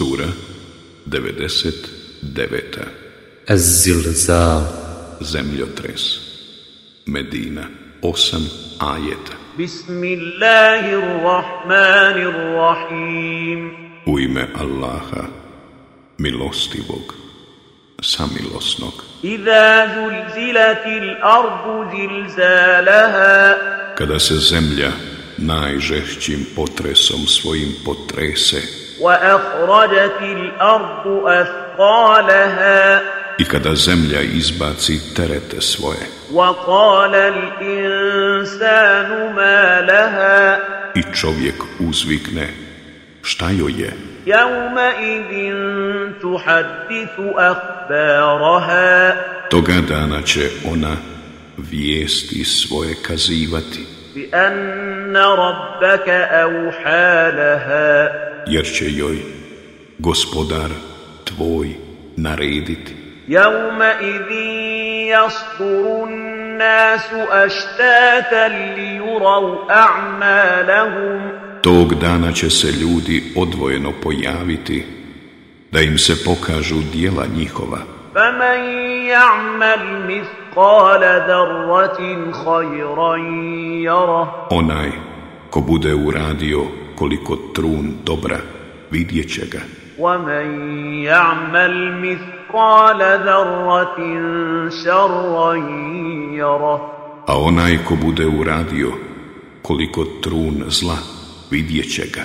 Sura 99. Az-Zilzal. Zemljotres. Medina 8 ajeta. Bismillahirrahmanirrahim. U ime Allaha milostivog samilosnog. Iza zulzilatil ardu zilzalaha. Kada se zemlja najžešćim potresom svojim potrese i kada zemlja izbaci terete svoje. I čovjek uzvikne šta joj je? Toga dana će ona vijesti svoje kazivati. بأن ربك أوحى لها jer će joj gospodar tvoj narediti يومئذ يصدر الناس أشتاتا ليروا أعمالهم Tog dana će se ljudi odvojeno pojaviti, da im se pokažu dijela njihova. فمن يعمل مثقال ذرة خيرا يره Onaj ko bude uradio koliko trun dobra, vidjet će ga. ومن يعمل مثقال ذرة شرا يره A onaj ko bude uradio koliko trun zla, vidjet će ga.